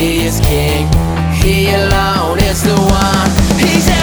he is king. He alone is the one. He's.